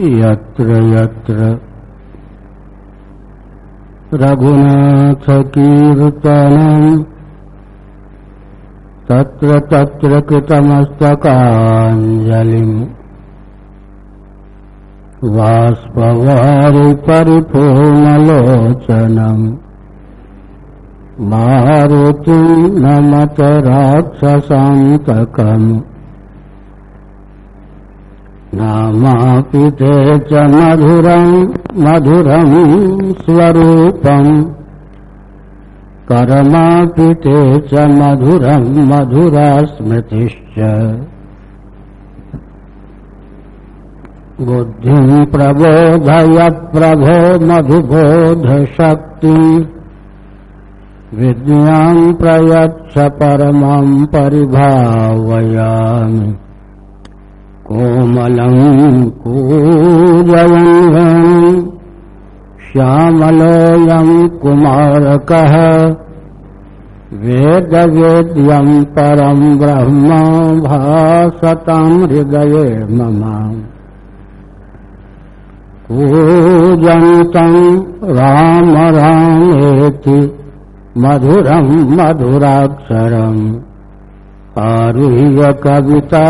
यत्र यत्र। रघुनाथकीर्तनम् तत्र तत्र कृतमस्तकाञ्जलिम्। बाष्पवारि परिपूर्णलोचनम् नमत राक्षसान्तकम् नामापिते च मधुरम् मधुरम् स्वरूपम् करमापिते च मधुरम् मधुरा स्मृतिश्च बुद्धिम् प्रबोधय प्रभो मधुबोधशक्तिम् विद्याम् प्रयच्छ परमम् परिभावयामि। कोमलम् कूजयन् श्यामलोऽयम् कुमारकः वेदवेद्यम् परम् ब्रह्म भासताम् हृदये मम। कूजन्तम् राम रामेति मधुरम् मधुराक्षरम् आरुह्य कविताशाखाम्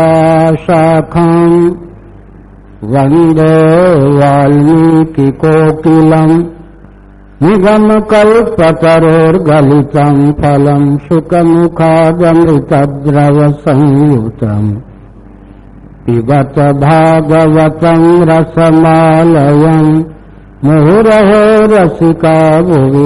वंदे वाल्मीकिकोकिलम् निगमकल्पतरोर्गलितम् फलम् सुखमुखादमृतद्रवसंयुतम् पिबत भागवतम् रसमालयम् मुहुरहो रसिका भुवि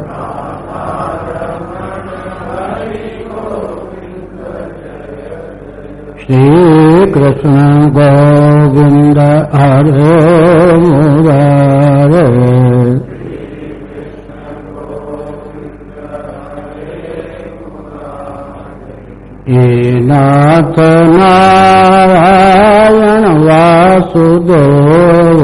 श्रीकृष्ण गोविन्द हरे मुरारे। नाथ नारायण वासुदेव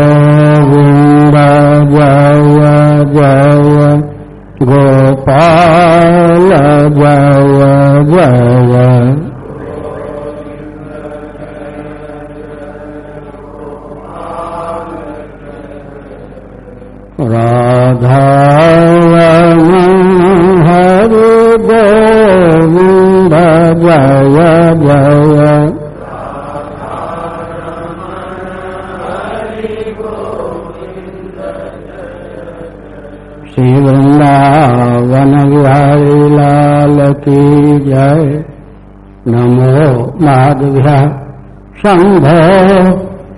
जय जय गोपाल। शंभो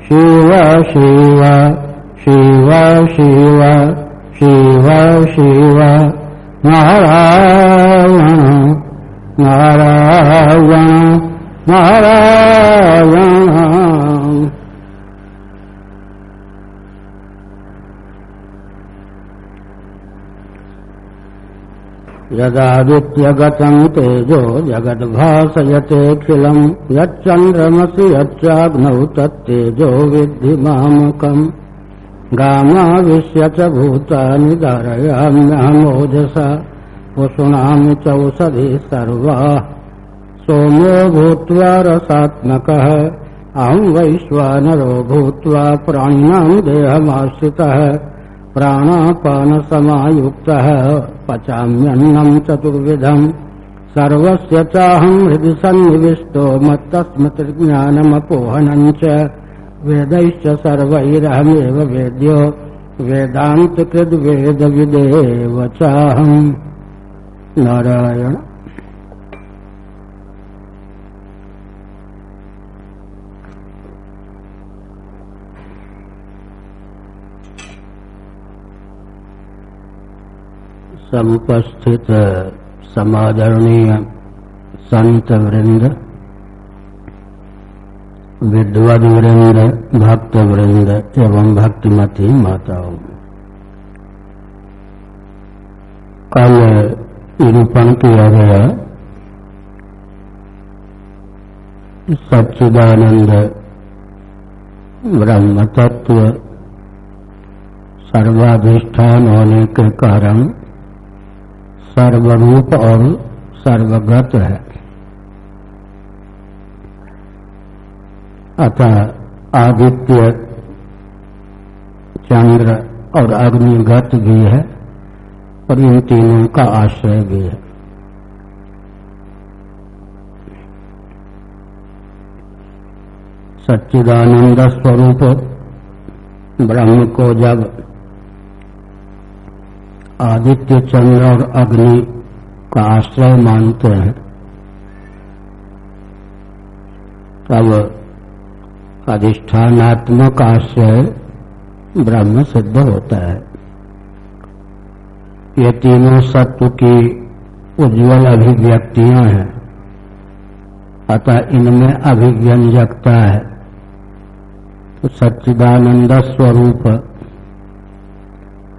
शिव शिव शिव शिव शिव शिव नारायण नारायण नारायण यदादित्यगतम् तेजो जगद्भासयतेऽखिलम् यच्चन्द्रमसि यच्चाग्नौ तत्तेजो विद्धि मामकम् गामाविश्य च भूतानि धारयाम्यहमोजसा। वसुणामि चौषधि सर्वाः। सोमो भूत्वा रसात्मकः। अहम् वैश्वानरो भूत्वा प्राणिनाम् देहमाश्रितः। प्राणापानसमायुक्तः पचाम्यन्नम् चतुर्विधम्। सर्वस्य चाहम् हृदि सन्निविष्टो मत्तस्मृतिर्ज्ञानमपोहनम् च। वेदैश्च सर्वैरहमेव वेद्यो। वेदान्तकृद्वेदविदेव चाहम्। नारायण। समुपस्थित समादरणीय संत वृंद, विद्वद वृंद, भक्त वृंद एवं भक्तिमती माताओं। कल निरूपण किया गया। सच्चिदानंद ब्रह्म तत्व सर्वाधिष्ठान होने के कारण सर्वरूप और सर्वगत है। अतः आदित्य, चंद्र और अग्निगत भी है और इन तीनों का आश्रय भी है। सच्चिदानंद स्वरूप ब्रह्म को जब आदित्य चंद्र और अग्नि का आश्रय मानते हैं। तब अधिष्ठानात्मक आश्रय ब्रह्म सिद्ध होता है। ये तीनों सत्व की उज्जवल अभिव्यक्तियाँ हैं। अतः इनमें अभिव्यंजकता है। तो सच्चिदानंद स्वरूप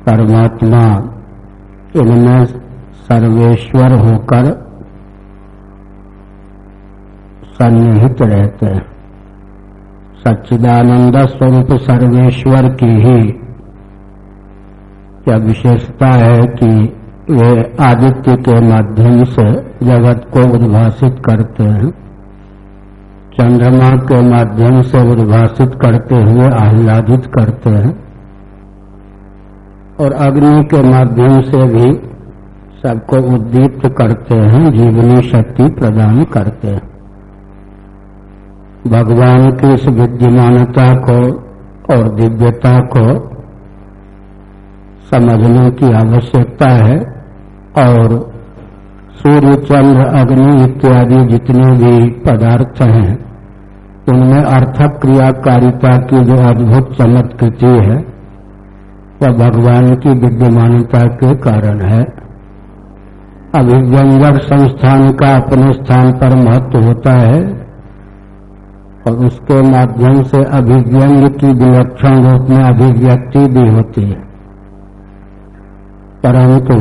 परमात्मा इनमें सर्वेश्वर होकर सन्निहित रहते हैं। सच्चिदानंद स्वरूप सर्वेश्वर की ही क्या विशेषता है कि वे आदित्य के माध्यम से जगत को उद्भाषित करते हैं। चंद्रमा के माध्यम से उद्भाषित करते हुए आह्लादित करते हैं। और अग्नि के माध्यम से भी सबको उद्दीप्त करते हैं, जीवनी शक्ति प्रदान करते हैं। भगवान की इस विद्यमानता को और दिव्यता को समझने की आवश्यकता है और सूर्य चंद्र अग्नि इत्यादि जितने भी पदार्थ हैं, उनमें अर्थक क्रियाकारिता की जो अद्भुत चमत्कृति है वह भगवान की विद्यमानता के कारण है। अभिव्यंजक संस्थान का अपने स्थान पर महत्व होता है और उसके माध्यम से अभिव्यंग की विलक्षण रूप में अभिव्यक्ति भी होती है। परंतु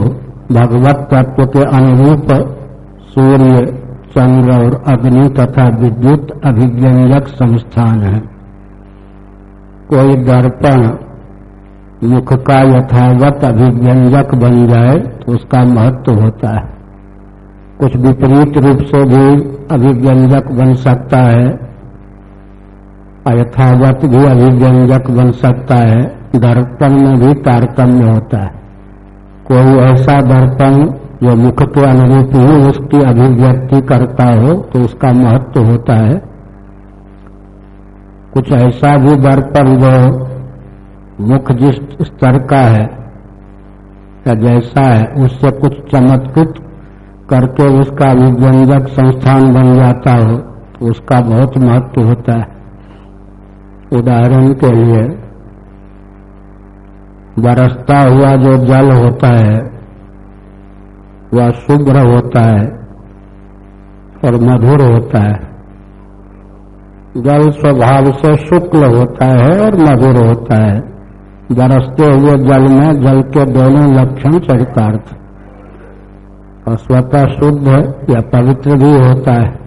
भगवत तत्व के अनुरूप सूर्य, चंद्र और अग्नि तथा विद्युत अभिव्यंजक संस्थान है। कोई दर्पण मुख का यथावत अभिव्यंजक बन जाए तो उसका महत्व होता है। कुछ विपरीत रूप से भी अभिव्यंजक बन सकता है यथावत भी अभिव्यंजक बन सकता है, दर्पण में भी तारतम्य होता है। कोई ऐसा दर्पण जो मुख के अनुरूप ही उसकी अभिव्यक्ति करता हो तो उसका महत्व होता है। कुछ ऐसा भी दर्पण जो मुख जिस स्तर का है या जैसा है, उससे कुछ चमत्कृत करके उसका विव्यंजक संस्थान बन जाता हो तो उसका बहुत महत्व होता है। उदाहरण के लिए, बरसता हुआ जो जल होता है, वह शुभ्र होता है और मधुर होता है। जल स्वभाव से शुक्ल होता है और मधुर होता है। बरसते हुए जल में, जल के दोनों लक्षण चरितार्थ। और स्वतः शुद्ध या पवित्र भी होता है।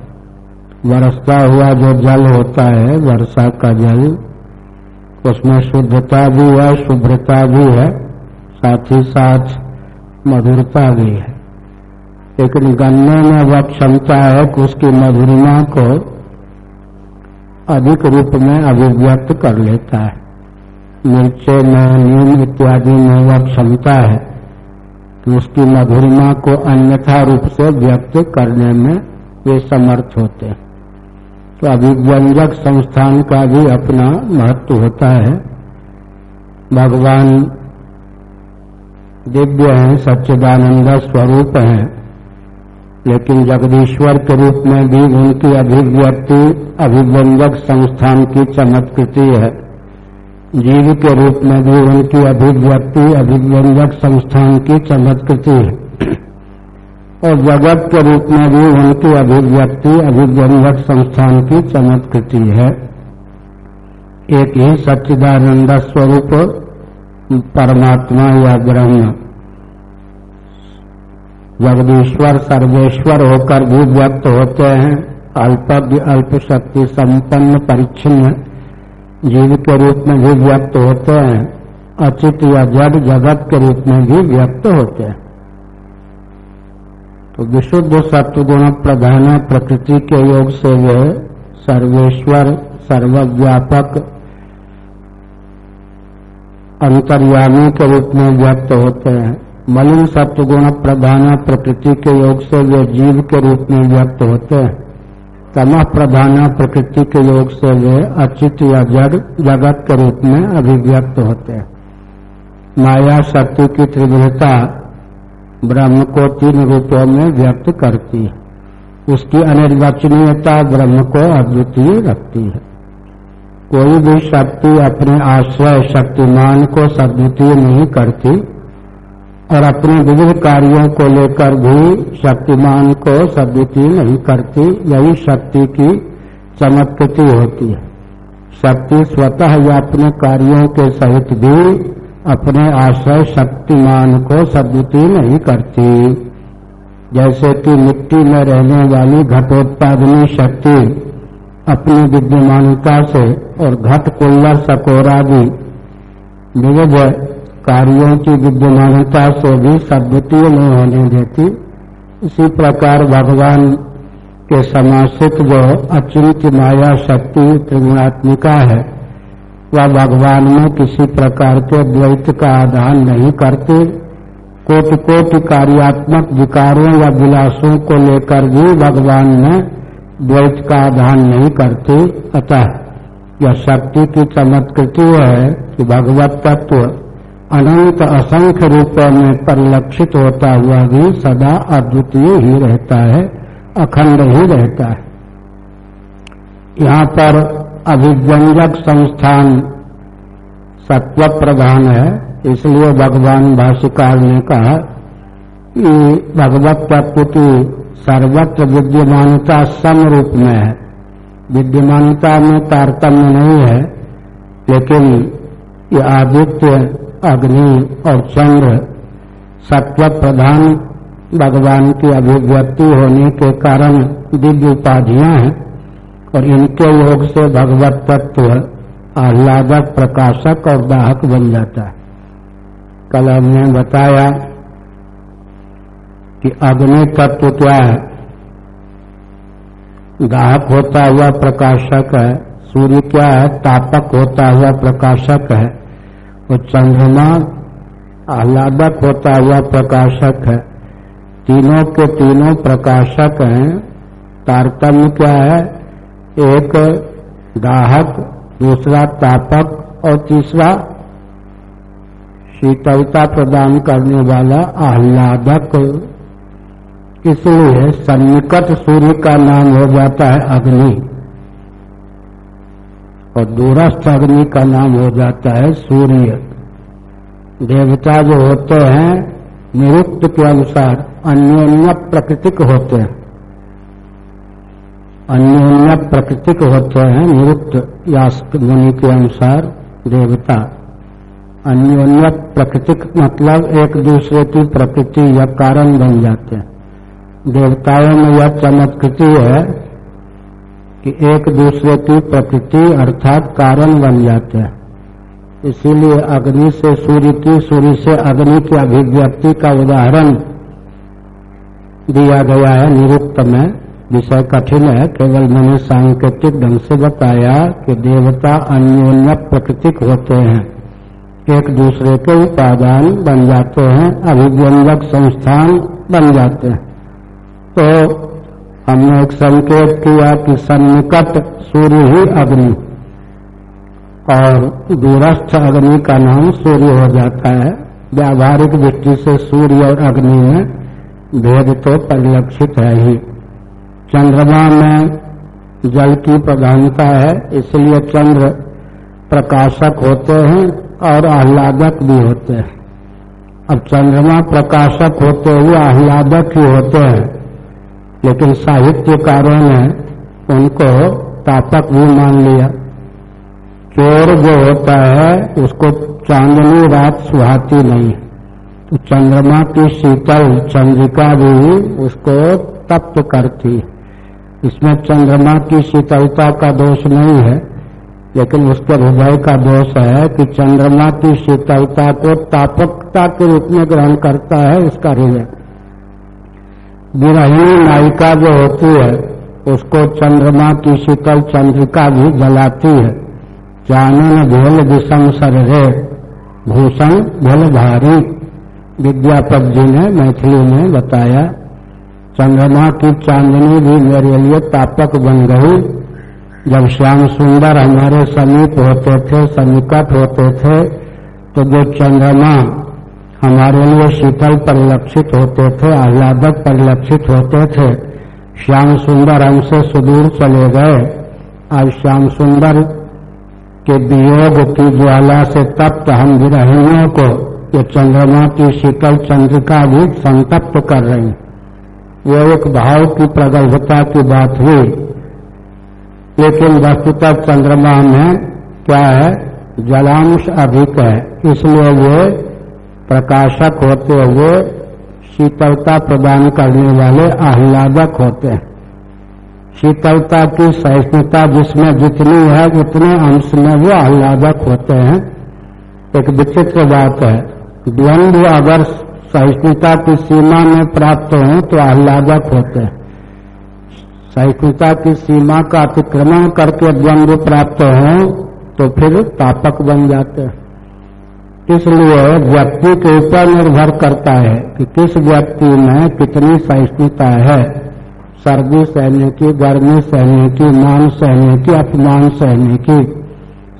बरसता हुआ जो जल होता है, वर्षा का जल, उसमें शुद्धता भी है, शुभ्रता भी है, साथ ही साथ मधुरता भी है। लेकिन गन्ने में वह क्षमता है कि उसकी मधुरिमा को अधिक रूप में अभिव्यक्त कर लेता है। मिर्चे में, नीम इत्यादि में वह क्षमता है कि उसकी मधुरिमा को अन्यथा रूप से व्यक्त करने में वे समर्थ होते हैं। तो अभिव्यंजक संस्थान का भी अपना महत्व होता है। भगवान दिव्य हैं, सच्चिदानंद स्वरूप हैं, लेकिन जगदीश्वर के रूप में भी उनकी अभिव्यक्ति, अभिव्यंजक संस्थान की चमत्कृति है। जीव के रूप में भी उनकी अभिव्यक्ति, अभिव्यंजक संस्थान की चमत्कृति है। और जगत के रूप में भी उनकी अभिव्यक्ति, अभिव्यंजक संस्थान की चमत्कृति है। एक ही सच्चिदानंद स्वरूप, परमात्मा या ब्रह्म। जगदीश्वर, सर्वेश्वर होकर भी व्यक्त होते हैं। अल्पज्ञ अल्प शक्ति संपन्न, परिच्छिन्न। जीव के रूप में भी व्यक्त होते हैं, अचित या जड़ जगत के रूप में भी व्यक्त होते हैं। तो विशुद्ध सत्वगुण प्रधान प्रकृति के योग से वे सर्वेश्वर, सर्वव्यापक, अंतर्यामी के रूप में व्यक्त होते हैं। मलिन सत्वगुण प्रधान प्रकृति के योग से वे जीव के रूप में व्यक्त होते हैं। तमह प्रधान प्रकृति के योग से वे अचित या जग जगत के रूप में अभिव्यक्त होते हैं। माया शक्ति की त्रिवृता ब्रह्म को तीन रूपों में व्यक्त करती है। उसकी अनिर्वचनीयता ब्रह्म को अद्वितीय रखती है। कोई भी शक्ति अपने आश्रय शक्तिमान को सद्वितीय नहीं करती और अपने विविध कार्यों को लेकर भी शक्तिमान को सद्वितीय नहीं करती, यही शक्ति की चमत्कृति होती है। शक्ति स्वतः या अपने कार्यों के सहित भी अपने आश्रय शक्तिमान को सद्वितीय नहीं करती। जैसे कि मिट्टी में रहने वाली घटोत्पादनी शक्ति अपनी विद्यमानता से और घट कुल्लर सकोरा भी विविध कार्यों की विद्यमानता से भी सद्वितीय नहीं होने देती। इसी प्रकार भगवान के समासित जो अचिंत माया शक्ति त्रिगुणात्मिका है, वह भगवान में किसी प्रकार के द्वैत का आधान नहीं करते। कोटि कोटि कार्यात्मक विकारों या विलासों को लेकर भी भगवान में द्वैत का आधान नहीं करते। अतः यह शक्ति की चमत्कृति है कि भगवत तत्व अनंत असंख्य रूपों में परिलक्षित होता हुआ भी सदा अद्वितीय ही रहता है, अखंड ही रहता है। यहाँ पर अभिव्यंजक संस्थान सत्व प्रधान है, इसलिए भगवान भाष्यकार ने कहा कि भगवत तत्व की सर्वत्र विद्यमानता सम रूप में है। विद्यमानता में तारतम्य नहीं है, लेकिन ये आदित्य अग्नि और चंद्र सत्व प्रधान भगवान की अभिव्यक्ति होने के कारण दिव्य उपाधियाँ हैं और इनके योग से भगवत तत्व आह्लादक, प्रकाशक और दाहक बन जाता है। कल हमने बताया कि अग्नि तत्व क्या है? दाहक होता हुआ प्रकाशक है, सूर्य क्या है? तापक होता हुआ प्रकाशक है। वो चंद्रमा आह्लादक होता हुआ प्रकाशक है। तीनों के तीनों प्रकाशक हैं। तारतम्य क्या है? एक दाहक, दूसरा तापक और तीसरा शीतलता प्रदान करने वाला आह्लादक। इसलिए सन्निकट सूर्य का नाम हो जाता है अग्नि। और दूरस्थ अग्नि का नाम हो जाता है सूर्य। देवता जो होते हैं, निरुक्त के अनुसार अन्योन्य प्रकृतिक होते हैं। अन्योन्य प्रकृतिक होते हैं निरुक्त यास्क मुनि के अनुसार देवता। अन्योन्य प्रकृतिक मतलब एक दूसरे की प्रकृति या कारण बन जाते हैं। देवताओं में यह चमत्कृति है कि एक दूसरे की प्रकृति अर्थात कारण बन जाते हैं। इसीलिए अग्नि से सूर्य की, सूर्य से अग्नि की अभिव्यक्ति का उदाहरण दिया गया है निरुक्त में। विषय कठिन है, केवल मैंने सांकेतिक ढंग से बताया कि देवता अन्योन्य प्रकृतिक होते हैं। एक दूसरे के उपादान बन जाते हैं, अभिव्यंजक संस्थान बन जाते हैं। तो हमने एक संकेत किया कि सन्निकट सूर्य ही अग्नि और दूरस्थ अग्नि का नाम सूर्य हो जाता है। व्यावहारिक दृष्टि से सूर्य और अग्नि में भेद तो परिलक्षित है ही। चंद्रमा में जल की प्रधानता है, इसलिए चंद्र प्रकाशक होते हैं और आह्लादक भी होते हैं। अब चंद्रमा प्रकाशक होते हुए आह्लादक ही होते हैं। लेकिन साहित्यकारों ने उनको तापक भी मान लिया। चोर जो होता है, उसको चांदनी रात सुहाती नहीं तो चंद्रमा की शीतल चंद्रिका भी उसको तप्त करती इसमें चंद्रमा की शीतलता का दोष नहीं है, लेकिन उसके हृदय का दोष है कि चंद्रमा की शीतलता को तापकता के रूप में ग्रहण करता है उसका हृदय। विरहिणी नायिका जो होती है, उसको चंद्रमा की शीतल चंद्रिका भी जलाती है। चानन भेल विषम सरहे भूषण भल भारी। विद्यापत जी ने मैथिली में बताया, चंद्रमा की चांदनी भी मेरे लिए तापक बन गई जब श्याम सुंदर हमारे समीप होते थे, सन्निकट होते थे तो जो चंद्रमा हमारे लिए शीतल परिलक्षित होते थे, आह्लादक परिलक्षित होते थे। श्याम सुंदर हमसे सुदूर चले गए। आज श्याम सुंदर के वियोग की ज्वाला से तप्त हम विरहियों को, ये चंद्रमा की शीतल चंद्रिका भी संतप्त कर रही। वो एक भाव की प्रगल्भता की बात हुई। लेकिन वस्तुतः चंद्रमा में क्या है? जलांश अधिक है। इसलिए वे प्रकाशक होते हुए शीतलता प्रदान करने वाले आह्लादक होते हैं। शीतलता की सहिष्णुता जिसमें जितनी है, उतने अंश में वो आह्लादक होते हैं। एक विचित्र बात है, द्वंद्व अगर सहिष्णुता की सीमा में प्राप्त हो तो आह्लादक होते हैं। सहिष्णुता की सीमा का अतिक्रमण करके द्वंद्व प्राप्त हो तो फिर तापक बन जाते हैं। इसलिए व्यक्ति के ऊपर निर्भर करता है कि किस व्यक्ति में कितनी सहिष्णुता है? सर्दी सहने की, गर्मी सहने की, मान सहने की, अपमान सहने की।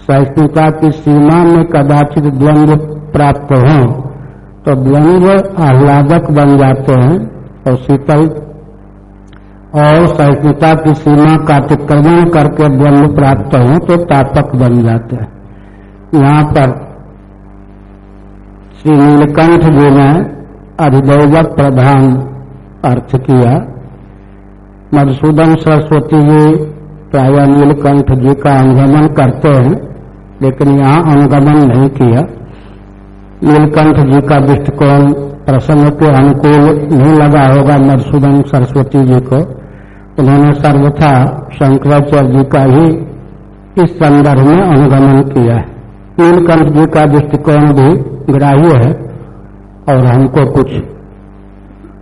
सहिष्णुता की सीमा में कदाचित द्वंद्व प्राप्त हो तो द्वंद्व आह्लादक बन जाते हैं और शीतल। और सहिष्णुता की सीमा का अतिक्रमण करके द्वंद्व प्राप्त हो तो तापक बन जाते हैं। यहाँ पर श्री नीलकंठ जी ने अधिदैवक प्रधान अर्थ किया मधुसूदन सरस्वती जी प्राय नीलकंठ जी का अनुगमन करते हैं, लेकिन यहाँ अनुगमन नहीं किया। नीलकंठ जी का दृष्टिकोण प्रसंग के अनुकूल नहीं लगा होगा मधुसूदन सरस्वती जी को। उन्होंने सर्वथा शंकराचार्य जी का ही इस संदर्भ में अनुगमन किया है। नीलकंठ जी का दृष्टिकोण भी ग्राह्य है और हमको कुछ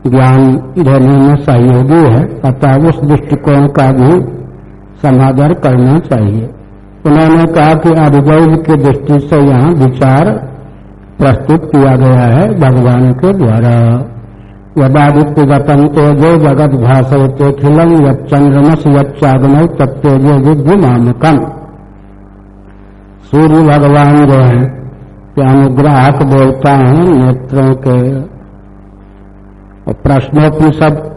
ज्ञान देने में सहयोगी है, अतः उस दृष्टिकोण का भी समादर करना चाहिए। उन्होंने कहा कि अभिजैव की दृष्टि से यहाँ विचार प्रस्तुत किया गया है भगवान के द्वारा। यदादित्य गतम तेजो जगत भाषवते खिलम यंद्रमस यच्चागन तत्तेजो विद्युमामकम सूर्य भगवान जो है अनुग्राहक देवता हैं नेत्रों के और प्रश्नोपनिषद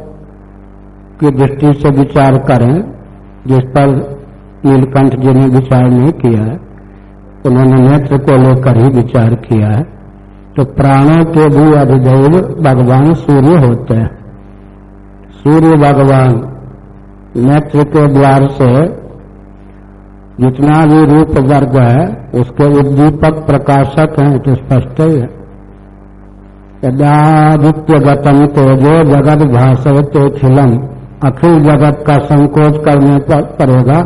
की दृष्टि से विचार करें, जिस पर नीलकंठ जी ने विचार नहीं किया है, उन्होंने नेत्र को लेकर ही विचार किया है। तो प्राणों के भी अधिदेव भगवान सूर्य होते हैं। सूर्य भगवान नेत्र के द्वार से जितना भी रूप वर्ग है, उसके उद्दीपक प्रकाशक हैं तो स्पष्ट ही है यदादित्यगतम तेजो जगत भाषवते खिलम अखिल जगत का संकोच करने पर पड़ेगा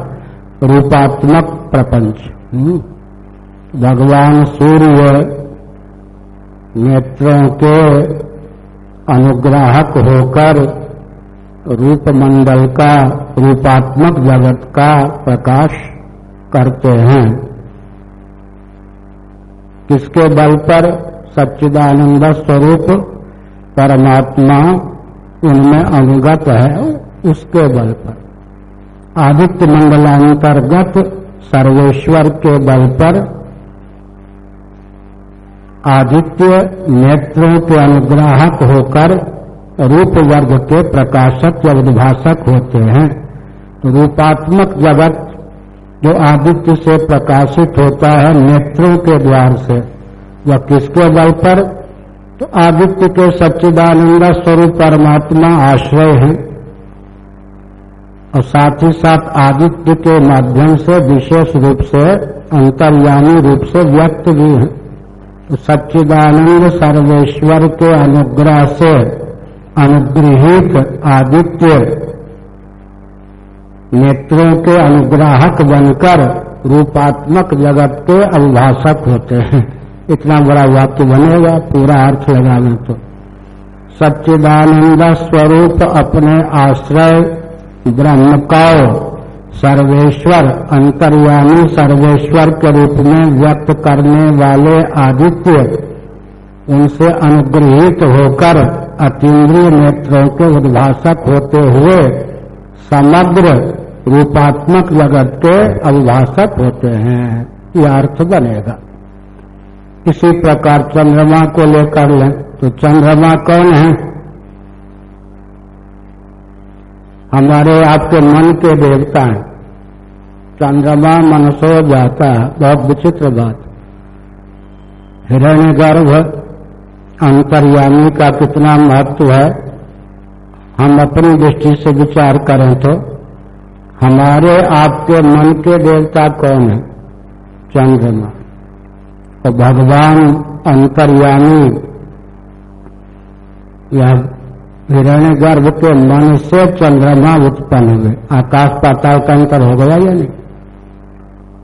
रूपात्मक प्रपंच हम्म। भगवान सूर्य नेत्रों के अनुग्राहक होकर रूप मंडल का, रूपात्मक जगत का प्रकाश करते हैं। किसके बल पर? सच्चिदानंद स्वरूप परमात्मा उनमें अनुगत है, उसके बल पर। आदित्य मंडलांतर्गत सर्वेश्वर के बल पर आदित्य नेत्रों के अनुग्राहक होकर रूप वर्ग के प्रकाशक या उद्भाषक होते हैं। रूपात्मक जगत जो आदित्य से प्रकाशित होता है नेत्रों के द्वार से वह किसके बल पर? तो आदित्य के सच्चिदानंद स्वरूप परमात्मा आश्रय है। और साथ ही साथ आदित्य के माध्यम से, विशेष रूप से, अंतर्यामी रूप से व्यक्त भी है। तो सच्चिदानंद सर्वेश्वर के अनुग्रह से अनुग्रहित आदित्य नेत्रों के अनुग्राहक बनकर रूपात्मक जगत के अभिभाषक होते हैं। इतना बड़ा वाक्य बनेगा, पूरा अर्थ लगाने तो। सच्चिदानंद स्वरूप अपने आश्रय ब्रह्म का सर्वेश्वर, अंतर्यामी सर्वेश्वर के रूप में व्यक्त करने वाले आदित्य, उनसे अनुग्रहित होकर अतीन्द्रिय नेत्रों के उद्भाषक होते हुए समग्र रूपात्मक जगत के अभिभाषक होते हैं। यह अर्थ बनेगा। इसी प्रकार चंद्रमा को लेकर लें तो चंद्रमा कौन है? हमारे आपके मन के देवता हैं। चंद्रमा मनसो जाता बहुत विचित्र बात। हिरण्य गर्भ अंतर्यामी का कितना महत्व है? हम अपनी दृष्टि से विचार करें तो हमारे आपके मन के देवता कौन है? चंद्रमा। तो भगवान अंतर्यामी, या हिरण्य गर्भ के मन से चंद्रमा उत्पन्न हुए। आकाश पाताल का अंतर हो गया या नहीं?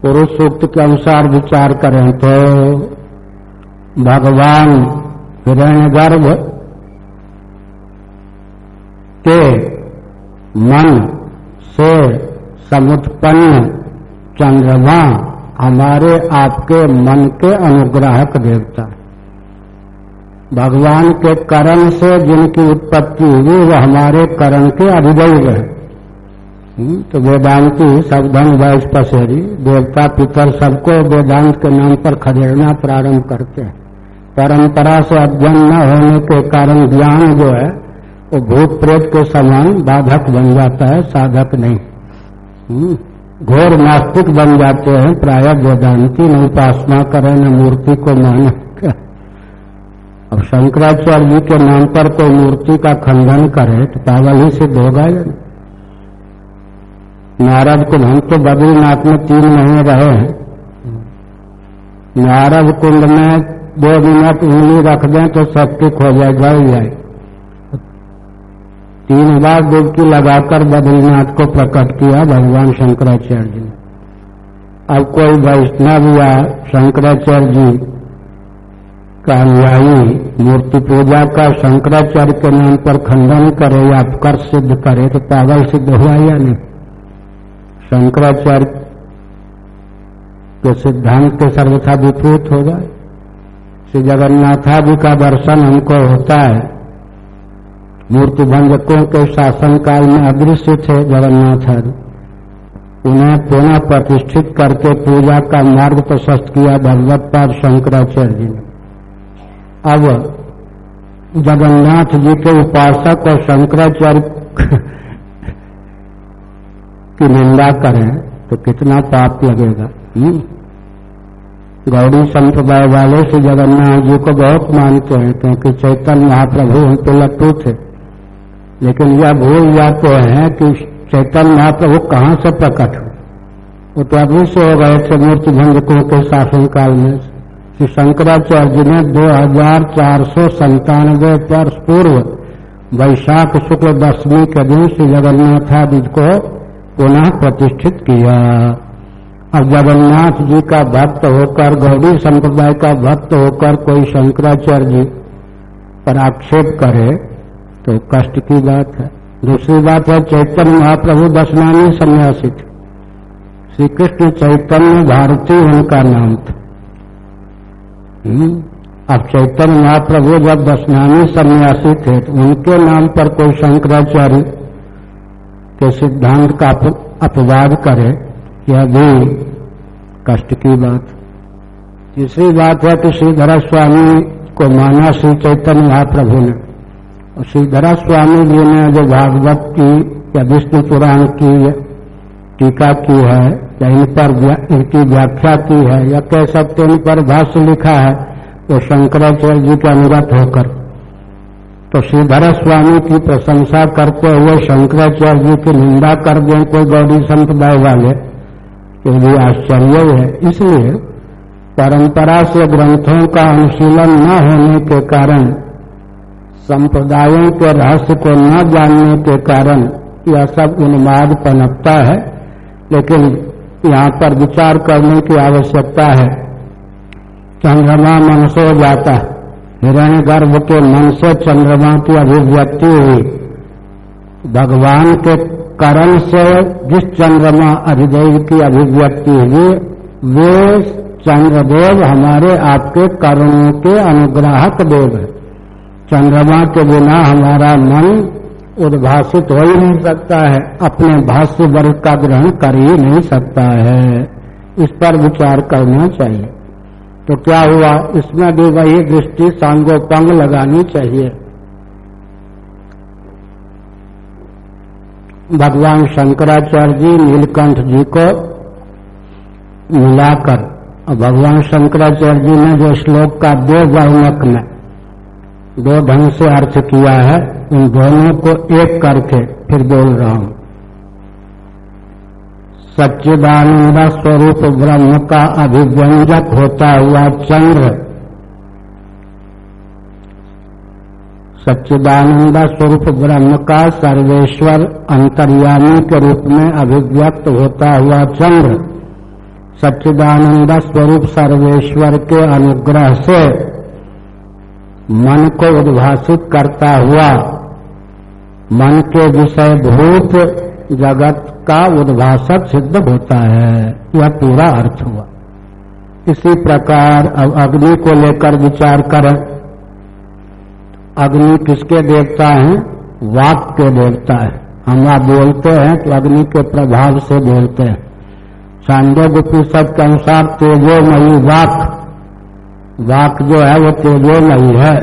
पुरुष सूक्त के अनुसार विचार करें तो भगवान हिरण्य गर्भ के मन से समुत्पन्न चंद्रमा हमारे आपके मन के अनुग्राहक देवता। भगवान के करण से जिनकी उत्पत्ति हुई वो हमारे करण के अधिदैव है हम्म, तो वेदांति सबधन वैश पसेरी देवता पितर सबको वेदांत के नाम पर खदेड़ना प्रारंभ करते हैं। परंपरा से अध्ययन न होने के कारण ज्ञान जो है वो भूत प्रेत के समान बाधक बन जाता है साधक नहीं। हम्म, घोर नास्तिक बन जाते हैं प्राय वेदांति न उपासना करें न मूर्ति को माने अब शंकराचार्य जी के नाम पर कोई मूर्ति का खंडन करे तो पागल ही सिद्ध होगा या नारद कुंड हम तो बद्रीनाथ में तीन महीने रहे हैं। नारद कुंड में दो मिनट उंगली रख दें तो सब ठीक हो जाए जल जाए तीन बार डुबकी लगाकर बद्रीनाथ को प्रकट किया भगवान शंकराचार्य जी अब कोई वैष्णव या शंकराचार्य जी का अनुयायी मूर्ति पूजा का शंकराचार्य के नाम पर खंडन करे या कर सिद्ध करे तो पागल सिद्ध हुआ या नहीं? शंकराचार्य के सिद्धांत के सर्वथा विपरीत होगा। श्री जगन्नाथा जी का दर्शन हमको होता है। मूर्ति भंजकों के शासन काल में अदृश्य थे जगन्नाथ हरि। उन्हें पुनः प्रतिष्ठित करके पूजा का मार्ग प्रशस्त किया भगवत पाद शंकराचार्य जी ने। अब जगन्नाथ जी के उपासक और शंकराचार्य की निंदा करें तो कितना पाप लगेगा। हम्म? गौड़ी संप्रदाय वाले से जगन्नाथ जी को बहुत मानते हैं, क्योंकि चैतन्य महाप्रभु तो लट्टू थे। लेकिन यह भूल जाते हैं कि चैतन्य महाप्रभु कहाँ से प्रकट हो वो तो अभी से हो गए थे मूर्ति भंजकों के शासन काल में। श्री शंकराचार्य जी ने दो हज़ार चार सौ संतानवे वर्ष पूर्व वैशाख शुक्ल दशमी के दिन श्री जगन्नाथ आदि को पुनः प्रतिष्ठित किया। अब जगन्नाथ जी का भक्त होकर, गौरी संप्रदाय का भक्त होकर कोई शंकराचार्य जी पर आक्षेप करे तो कष्ट की बात है। दूसरी बात है चैतन्य महाप्रभु दशनामी सन्यासी थे श्री कृष्ण चैतन्य भारती उनका नाम था। हम्म, अब चैतन्य महाप्रभु जब दशनामी सन्यासी थे तो उनके नाम पर कोई शंकराचार्य के सिद्धांत का अपवाद करे यह भी कष्ट की बात तीसरी बात है कि श्रीधरा स्वामी को माना श्री चैतन्य महाप्रभु ने। श्रीधरा स्वामी जी ने जो भागवत की, या विष्णु पुराण की टीका की है, या इन पर इनकी व्याख्या की है, या कह सकते इन पर भाष्य लिखा है तो शंकराचार्य जी के अनुगत होकर। तो श्रीधर स्वामी की प्रशंसा करते हुए शंकराचार्य जी की निंदा कर दें, कोई गौड़ी संप्रदाय वाले तो भी आश्चर्य है। इसलिए परंपरा से ग्रंथों का अनुशीलन न होने के कारण संप्रदायों के रहस्य को न जानने के कारण यह सब उन्माद पनपता है, लेकिन यहाँ पर विचार करने की आवश्यकता है। चंद्रमा मन से जाता है हिरण्य गर्भ के मन से चंद्रमा की अभिव्यक्ति हुई। भगवान के करण से जिस चंद्रमा अधिदेव की अभिव्यक्ति हुई, वे चंद्रदेव हमारे आपके करणों के अनुग्राहक देव है। चंद्रमा के बिना हमारा मन उद्भाषित हो ही नहीं सकता है। अपने भाष्य वर्ग का ग्रहण कर ही नहीं सकता है। इस पर विचार करना चाहिए। तो क्या हुआ? इसमें भी वही दृष्टि सांगोपंग लगानी चाहिए। भगवान शंकराचार्य जी नीलकंठ जी को मिलाकर भगवान शंकराचार्य जी ने जो श्लोक का दो वर्णक में दो ढंग से अर्थ किया है, उन दोनों को एक करके फिर बोल रहा हूँ। सच्चिदानंद स्वरूप ब्रह्म का अभिव्यंजक होता हुआ चंद्र। सच्चिदानंद स्वरूप ब्रह्म का सर्वेश्वर अंतर्यामी के रूप में अभिव्यक्त होता हुआ चंद्र। सच्चिदानंद स्वरूप सर्वेश्वर के अनुग्रह से मन को उद्भाषित करता हुआ, मन के विषय भूत जगत का उद्भाषक सिद्ध होता है। यह पूरा अर्थ हुआ। इसी प्रकार अब अग्नि को लेकर विचार करें। अग्नि किसके देवता हैं? वाक के देवता है। हम आप बोलते हैं तो अग्नि के प्रभाव से बोलते हैं। चांदोग सब के अनुसार तेजोमयी वाक वाक जो है वो तेजोमयी है।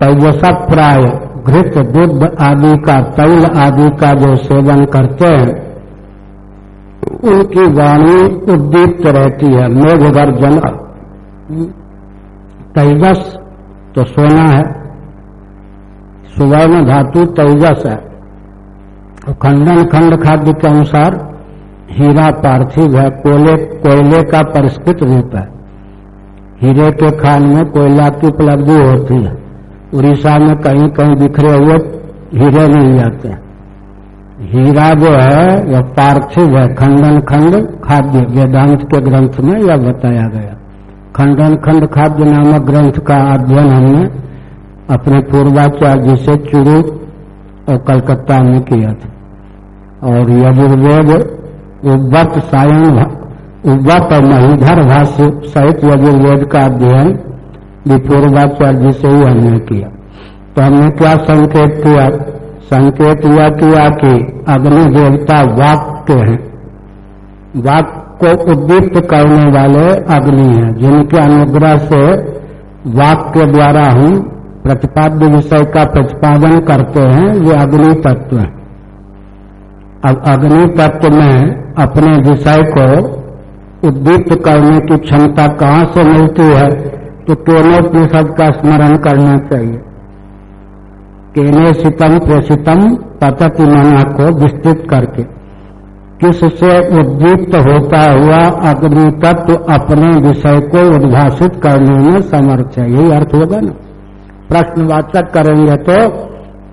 तेजसक प्राय घृत, दुग्ध आदि का, तैल आदि का जो सेवन करते हैं, उनकी वाणी उद्दीप्त रहती है। मेघ गर्जन, तेजस तो सोना है। सुवर्ण धातु तेजस है। तो खंडन खंड खाद्य के अनुसार हीरा पार्थिव है, कोयले कोयले का परिष्कृत रूप है। हीरे के खान में कोयला की उपलब्धि होती है। उड़ीसा में कहीं कहीं बिखरे हुए हीरे नहीं जाते हीरा जो है वह पार्थिव है, खंडन खंड खाद्य, वेदांत के ग्रंथ में यह बताया गया। खंडन खंड खाद्य नामक ग्रंथ का अध्ययन हमने अपने पूर्वाचार्य से चुरू और कलकत्ता में किया था। और यजुर्वेद उव्वत सायन उव्वत और महीधर भाष्य सहित यजुर्वेद का अध्ययन भी पूर्वाचार्य से ही हमने किया तो हमने क्या संकेत किया संकेत यह किया कि अग्नि देवता वाक्य हैं वाक को उद्दीप्त करने वाले अग्नि हैं जिनके अनुग्रह से वाक के द्वारा हम प्रतिपाद्य विषय का प्रतिपादन करते हैं ये अग्नि तत्व है। अब अग्नि तत्व में अपने विषय को उद्दीप्त करने की क्षमता कहाँ से मिलती है तो केनोपनिषद का स्मरण करना चाहिए। केने सितम प्रसितम पतति मना को विस्तृत करके। किससे उद्दीप्त होता हुआ अग्नि तत्व अपने विषय को उद्भाषित करने में समर्थ है? यही अर्थ होगा ना। प्रश्नवाचक करेंगे तो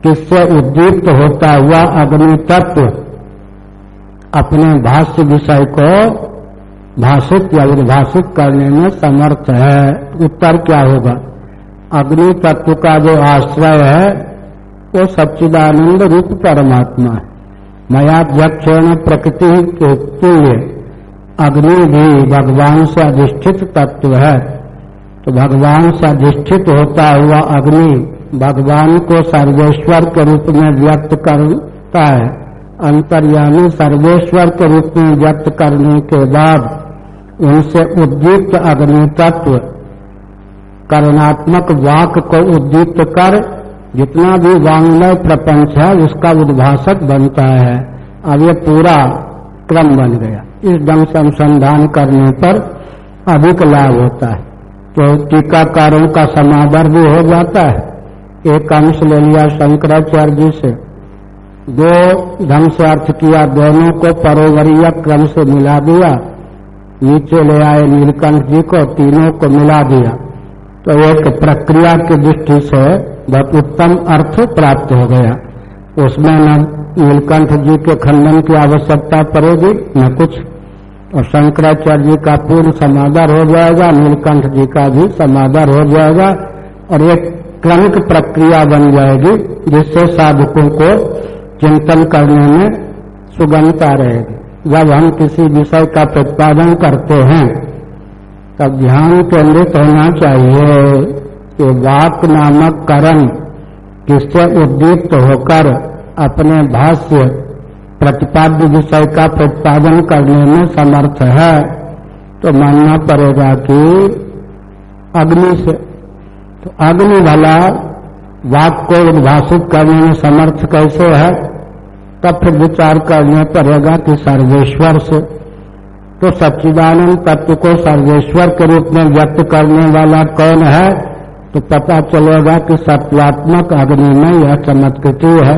किससे उद्दीप्त होता हुआ अग्नि तत्व अपने भाष्य विषय को भाषित या उद्भाषित करने में समर्थ है। उत्तर क्या होगा? अग्नि तत्व का जो आश्रय है, वो सच्चिदानंद रूप परमात्मा है। मयाध्यक्षण प्रकृति के तुल्य। अग्नि भी भगवान से अधिष्ठित तत्व है। तो भगवान से अधिष्ठित होता हुआ अग्नि भगवान को सर्वेश्वर के रूप में व्यक्त करता है। अंतर्यामी सर्वेश्वर के रूप में व्यक्त करने के बाद उनसे उद्दीप्त अग्नि तत्व। करणात्मक वाक को उद्दीप्त कर, जितना भी वांग्मय प्रपंच है, उसका उद्भाषक बनता है। अब ये पूरा क्रम बन गया। इस ढंग से अनुसंधान करने पर अधिक लाभ होता है। तो टीकाकारों का समादर भी हो जाता है। एक अंश ले लिया शंकराचार्य जी से। दो ढंग से अर्थ किया, दोनों को परोवरीय क्रम से मिला दिया। नीचे ले आए नीलकंठ जी को, तीनों को मिला दिया। तो एक प्रक्रिया की दृष्टि से बहुत उत्तम अर्थ प्राप्त हो गया। उसमें न नीलकंठ जी के खंडन की आवश्यकता पड़ेगी, न कुछ। और शंकराचार्य जी का पूर्ण समाधान हो जाएगा, नीलकंठ जी का भी समाधान हो जाएगा, और एक क्रमिक प्रक्रिया बन जाएगी, जिससे साधकों को चिंतन करने में सुगमता रहेगी। जब हम किसी विषय का प्रतिपादन करते हैं, तब ध्यान केंद्रित होना चाहिए कि वाक नामक करण किससे उद्दीप्त होकर अपने भाष्य प्रतिपाद्य विषय का प्रतिपादन करने में समर्थ है। तो मानना पड़ेगा कि अग्नि से तो अग्नि भला वाक को उद्भाषित करने में समर्थ कैसे है? तब फिर विचार करने पड़ेगा कि सर्वेश्वर से। तो सच्चिदानंद तत्व को सर्वेश्वर के रूप में व्यक्त करने वाला कौन है? तो पता चलेगा कि सत्यात्मक अग्नि में यह चमत्कृति है।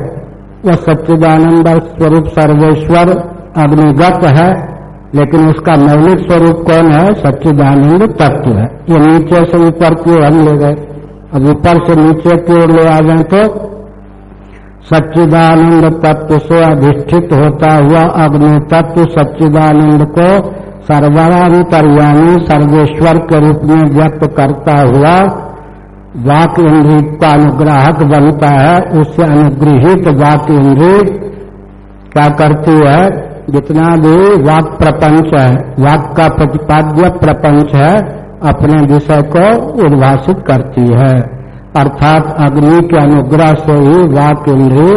वह सच्चिदानंद स्वरूप सर्वेश्वर अग्निगत है, लेकिन उसका मौलिक स्वरूप कौन है? सच्चिदानंद तत्व है। ये नीचे से ऊपर की ओर हम ले गए। अब ऊपर से नीचे की ओर ले आ जाए तो सच्चिदानंद तत्व से अधिष्ठित होता हुआ अग्नि तत्व सच्चिदानंद को सर्वरांतर्यामी सर्वेश्वर के रूप में व्यक्त करता हुआ वाक इंद्रिय का अनुग्राहक बनता है। उससे अनुग्रहित वाक इंद्रिय क्या करती है? जितना भी वाक प्रपंच है वाक का प्रतिपाद्य प्रपंच है, अपने विषय को उद्भाषित करती है। अर्थात अग्नि के अनुग्रह से ही वाक इंद्रिय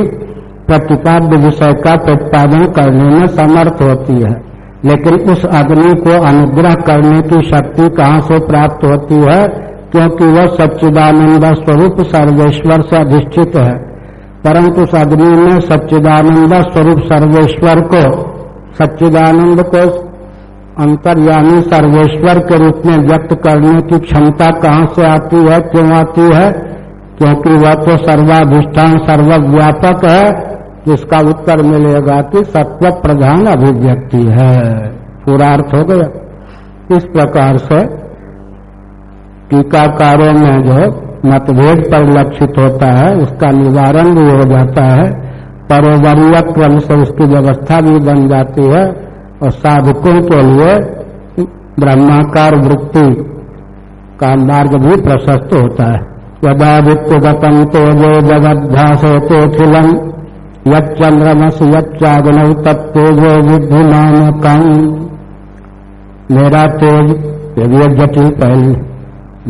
प्रतिपाद्य विषय का प्रतिपादन करने में समर्थ होती है। लेकिन उस अग्नि को अनुग्रह करने की शक्ति कहाँ से प्राप्त होती है? क्योंकि वह सच्चिदानंद स्वरूप सर्वेश्वर से अधिष्ठित है। परंतु उस अग्नि में सच्चिदानंद स्वरूप सर्वेश्वर को, सच्चिदानंद को अंतर्यामी सर्वेश्वर के रूप में व्यक्त करने की क्षमता कहाँ से आती है, क्यों आती है? क्योंकि वह तो सर्वाधिष्ठान, सर्वव्यापक है, जिसका उत्तर मिलेगा कि सत्व प्रधान अभिव्यक्ति है। पूरा अर्थ हो गया। इस प्रकार से टीकाकारों में जो मतभेद परिलक्षित होता है, उसका निवारण भी हो जाता है। परोवरीय क्रम से उसकी व्यवस्था भी बन जाती है। और साधकों के लिए ब्रह्माकार वृत्ति का मार्ग भी प्रशस्त होता है। यदादित्य गतम तेजो जगद्भाषते खिलम यंद्रमस यग्नौ तत्तेजो विद्धि नामकम मेरा तेज यदि जटिल पहले।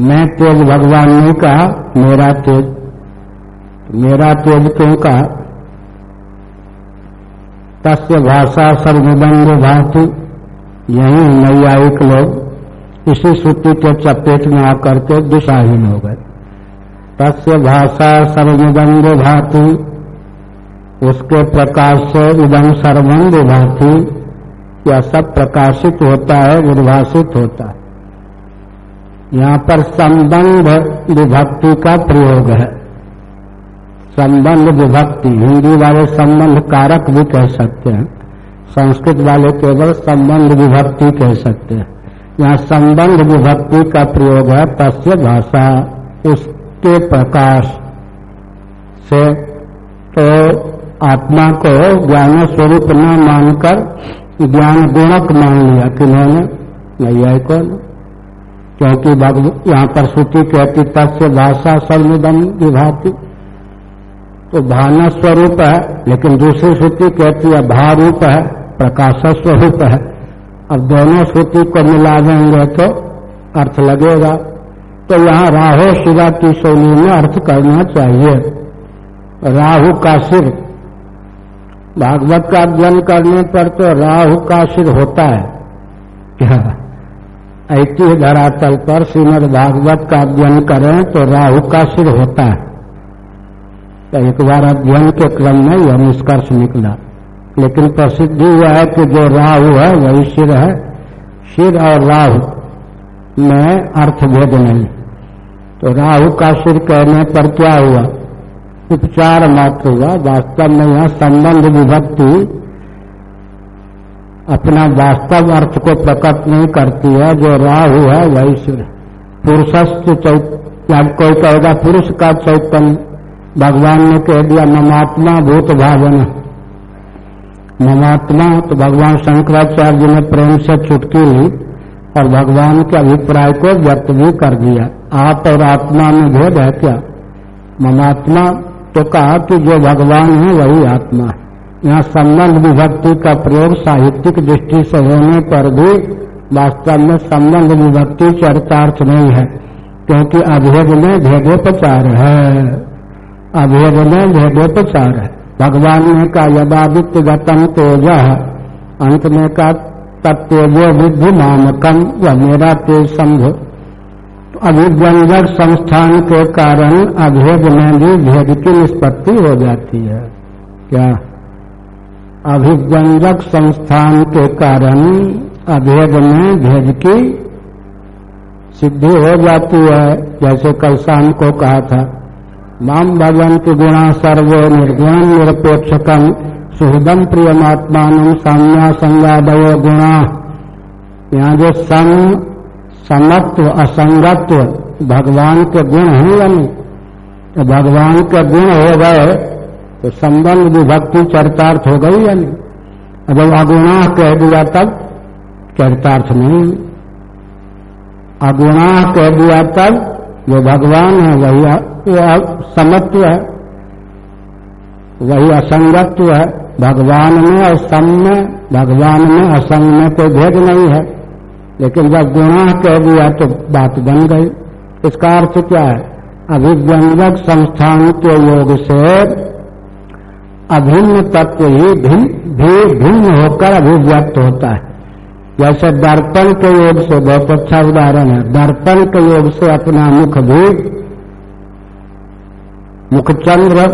मैं तेज भगवान ने कहा, मेरा तेज। मेरा तेज क्यों कहा? तस्य भाषा सर्वबंग भातु। यही नैयायिक लोग इसी सूत्र के चपेट में आकर के दिशाहीन हो गए। तस्य भाषा सर्वबंग भातु, उसके प्रकाश से इदम सर्वंग भाती। यह सब प्रकाशित होता है, उद्भाषित होता है। यहाँ पर संबंध विभक्ति का प्रयोग है। संबंध विभक्ति, हिंदी वाले संबंध कारक भी कह सकते हैं। संस्कृत वाले केवल संबंध विभक्ति कह सकते हैं। यहाँ संबंध विभक्ति का प्रयोग है तस्य भाषा, उसके प्रकाश से। तो आत्मा को ज्ञान स्वरूप न मानकर, ज्ञान गुणक मान लिया किन्होंने नैया को क्योंकि यहाँ पर श्रुति कहती, तस्य भाषा सर्वदम विभाती। तो भान स्वरूप है, लेकिन दूसरी श्रुति कहती है भारूप है, प्रकाश स्वरूप है। अब दोनों श्रुति को मिला देंगे तो अर्थ लगेगा। तो यहाँ राहो, शिवा की शैली में अर्थ करना चाहिए। राहु का सिर, भागवत का अध्ययन करने पर तो राहु का सिर होता है। क्या? ऐतिह्य धरातल पर श्रीमद भागवत का अध्ययन करें तो राहु का सिर होता है। तो एक बार अध्ययन के क्रम में यह निष्कर्ष निकला। लेकिन प्रसिद्धि यह है कि जो राहु है, वही सिर है। सिर और राहु में अर्थ भेद नहीं। तो राहु का सिर कहने पर क्या हुआ? उपचार मात्र हुआ। वास्तव में यह संबंध विभक्ति अपना वास्तव अर्थ को प्रकट नहीं करती है। जो राहु है, वही सिर पुरुषस्थ या कोई कहेगा पुरुष का चैतन्य भगवान ने कह दिया, ममात्मा भूत भावन ममात्मा तो भगवान शंकराचार्य जी ने प्रेम से चुटकी ली और भगवान के अभिप्राय को व्यक्त भी कर दिया। आप और आत्मा में भेद है क्या? ममात्मा तो कहा कि जो भगवान है, वही आत्मा है। यहाँ संबंध विभक्ति का प्रयोग साहित्यिक दृष्टि से होने पर भी वास्तव में संबंध विभक्ति चरितार्थ नहीं है, क्योंकि अभेद में भेदोपचार है। अभेद में भेदोपचार है। भगवान ने कहा यदादित्य गतम तेज, अंत में कहा तत्तेजो विद्धि नामकम या मेरा तेज समझो अभिव्यंजक संस्थान के कारण अभेद में भी भेद की निष्पत्ति हो जाती है। क्या? अभिव्यंजक संस्थान के कारण अभेद में भेद की सिद्धि हो जाती है, जैसे कल शाम को कहा था। माम भगवंत की गुणा सर्व निर्गुण निरपेक्षकम, सुहृदम प्रियमात्मान साम्या संज्ञादय गुणा। यहाँ जो सम समत्व, असंगत्व, भगवान के गुण हैं या नहीं? तो भगवान के गुण हो गए तो संबंध विभक्ति चरितार्थ हो गई या नहीं? जब अगुणा कह दिया तब, चरितार्थ नहीं। अगुणा कह दिया तब जो भगवान है, वही समत्व है, वही असंगत्व है। भगवान में और सम में, भगवान में असंग में कोई भेद नहीं है। लेकिन जब गुणाह कह दिया तो बात बन गई। इसका अर्थ क्या है? अभिव्यंजक संस्थान के योग से अभिन्न तत्व ही भी भिन्न होकर अभिव्यक्त होता है। जैसे दर्पण के योग से बहुत अच्छा उदाहरण है, दर्पण के योग से अपना मुख भी मुखचंद्र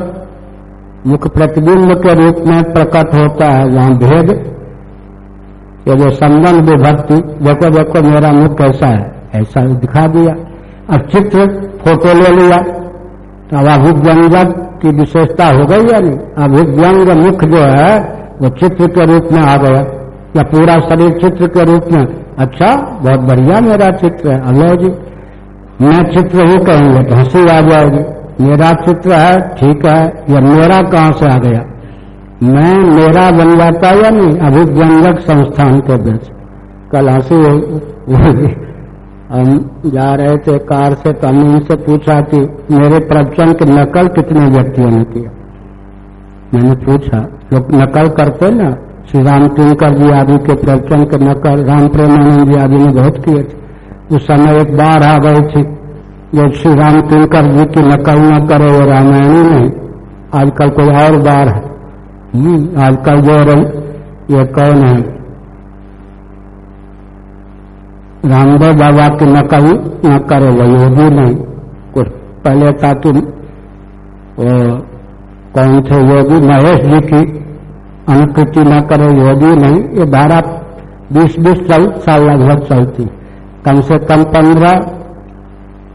मुख प्रतिबिंब के रूप में प्रकट होता है, वहाँ भेद, ये जो संबंध विभक्ति, देखो देखो मेरा मुख कैसा है, ऐसा दिखा दिया। अब चित्र, फ़ोटो ले लिया तो अब अभिव्यंजक की विशेषता हो गई या नहीं? अभिव्यंग मुख जो है, वो चित्र के रूप में आ गया। या पूरा शरीर चित्र के रूप में? अच्छा बहुत बढ़िया मेरा चित्र है। अलो जी, मैं चित्र ही कहेंगे तो हँसी आ जाएगी। मेरा चित्र है, ठीक है, या मेरा कहाँ से आ गया? मैं मेरा बन जाता या नहीं? अभिव्यंजक संस्थान के बीच। कल हँसी हम जा रहे थे कार से तो हमने उनसे पूछा कि मेरे प्रवचन की नकल कितने व्यक्तियों ने किया मैंने पूछा, लोग नकल करते ना श्री राम किंकर जी आदि के प्रवचन के नकल राम प्रेमानंद जी आदि ने बहुत किए थे। उस समय एक बार आ गई थी। जो श्री राम किंकर जी की नकल न करे वो रामायणी नहीं आजकल कोई और बार है। आजकल जो ये कौन है? रामदेव बाबा की नकल न करे वो योगी नहीं। कुछ पहले था कि कौन थे योगी महेश जी की अनुकृति न करे, योगी नहीं। ये धारा बीस बीस साल लगभग चलती। कम से कम पंद्रह,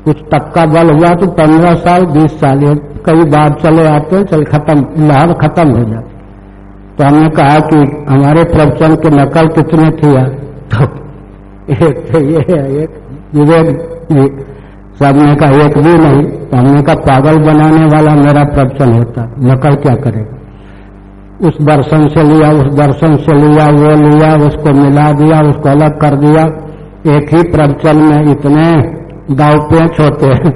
कुछ तक का बल हुआ तो पंद्रह साल, बीस साल। ये कई बार चले आते, चल खत्म लहर खत्म हो जाती। तो हमने कहा कि हमारे प्रवचन के नकल कितने थी तो एक तो ये एक विवेक सबने का एक भी नहीं। तो हमने कहा, पागल बनाने वाला मेरा प्रवचन होता। नकल क्या करेगा? उस दर्शन से लिया, उस दर्शन से लिया, वो लिया, उसको मिला दिया, उसको अलग कर दिया। एक ही प्रवचन में इतने दाव पेच होते हैं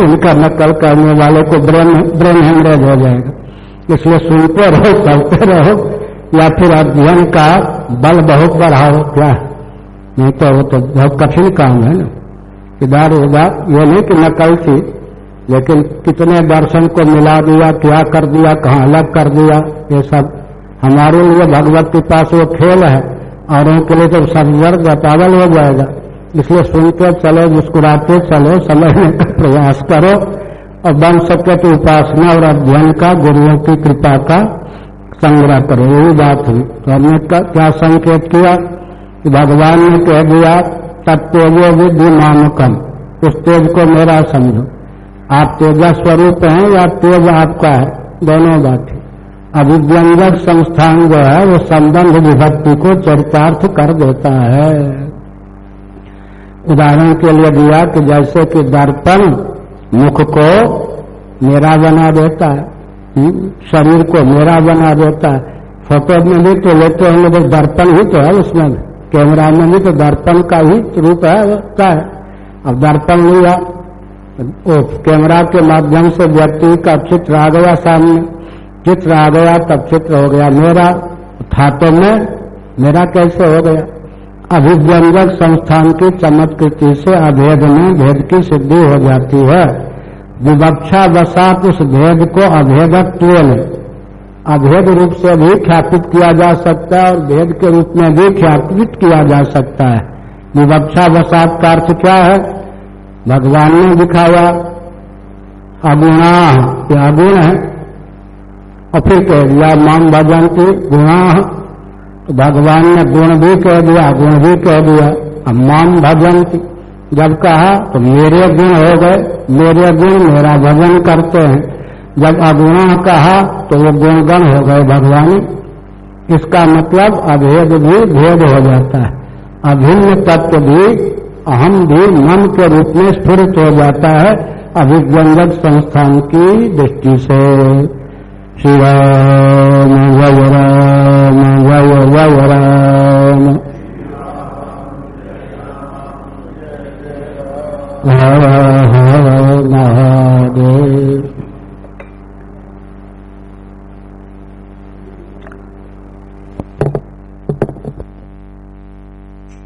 उनका नकल करने वाले को ब्रेन ब्रेन हेमरेज हो जाएगा। इसलिए सुनते रहो चलते रहो, या फिर अध्ययन का बल बहुत बढ़ाओ क्या? नहीं तो वो तो बहुत कठिन काम है ना। इधर उधर ये नहीं कि नकल थी लेकिन कितने दर्शन को मिला दिया, क्या कर दिया, कहाँ अलग कर दिया, ये सब हमारे लिए भगवत के पास वो खेल है, और उनके लिए तो सब वर्ग पागल हो जाएगा। इसलिए सुनते चलो, मुस्कुराते चलो, समझने का प्रयास करो, और बन सके तो उपासना और अध्ययन का, गुरुओं की कृपा का संग्रह करो। यही बात हुई। तो हमने क्या संकेत किया? कि भगवान ने कह दिया तत्तेजो विधि नामकम उस तेज को मेरा समझो। आप तेजा स्वरूप हैं या तेज आपका है? दोनों बात है। अभिव्यंजक संस्थान जो है वो संबंध विभक्ति को चरितार्थ कर देता है। उदाहरण के लिए दिया कि जैसे कि दर्पण मुख को मेरा बना देता है हम्म, शरीर को मेरा बना देता है। फ़ोटो में भी तो लेते हैं लोग दर्पण ही तो है उसमें। कैमरा में भी तो दर्पण का ही रूप है। अब दर्पण लिया कैमरा के माध्यम से व्यक्ति का चित्र आ गया सामने। चित्र आ गया, तब चित्र हो गया मेरा। था तो मैं, मेरा कैसे हो गया? अभिव्यंजक संस्थान की चमत्कृति से अभेद में भेद की सिद्धि हो जाती है। विवक्षा वसात उस भेद को अभेदत्व में अभेद रूप से भी ख्यापित किया जा सकता है और भेद के रूप में भी ख्यापित किया जा सकता है। विवक्षा वसात का अर्थ क्या है? भगवान ने दिखाया, अगुणा, ये अगुण है। और फिर कह दिया माम भजंती गुणा। तो भगवान ने गुण भी कह दिया गुण भी कह दिया, अब माम भजंती जब कहा तो मेरे गुण हो गए, मेरे गुण मेरा भजन करते हैं। जब अगुणा कहा तो वो गुणगण हो गए भगवान। इसका मतलब अभेद भी भेद हो जाता है। अभिन्न तत्व भी अहम भी मन के रूप में स्फुरित हो जाता है अभिव्यंजक संस्थान की दृष्टि से। श्री राम जय राम महादेव।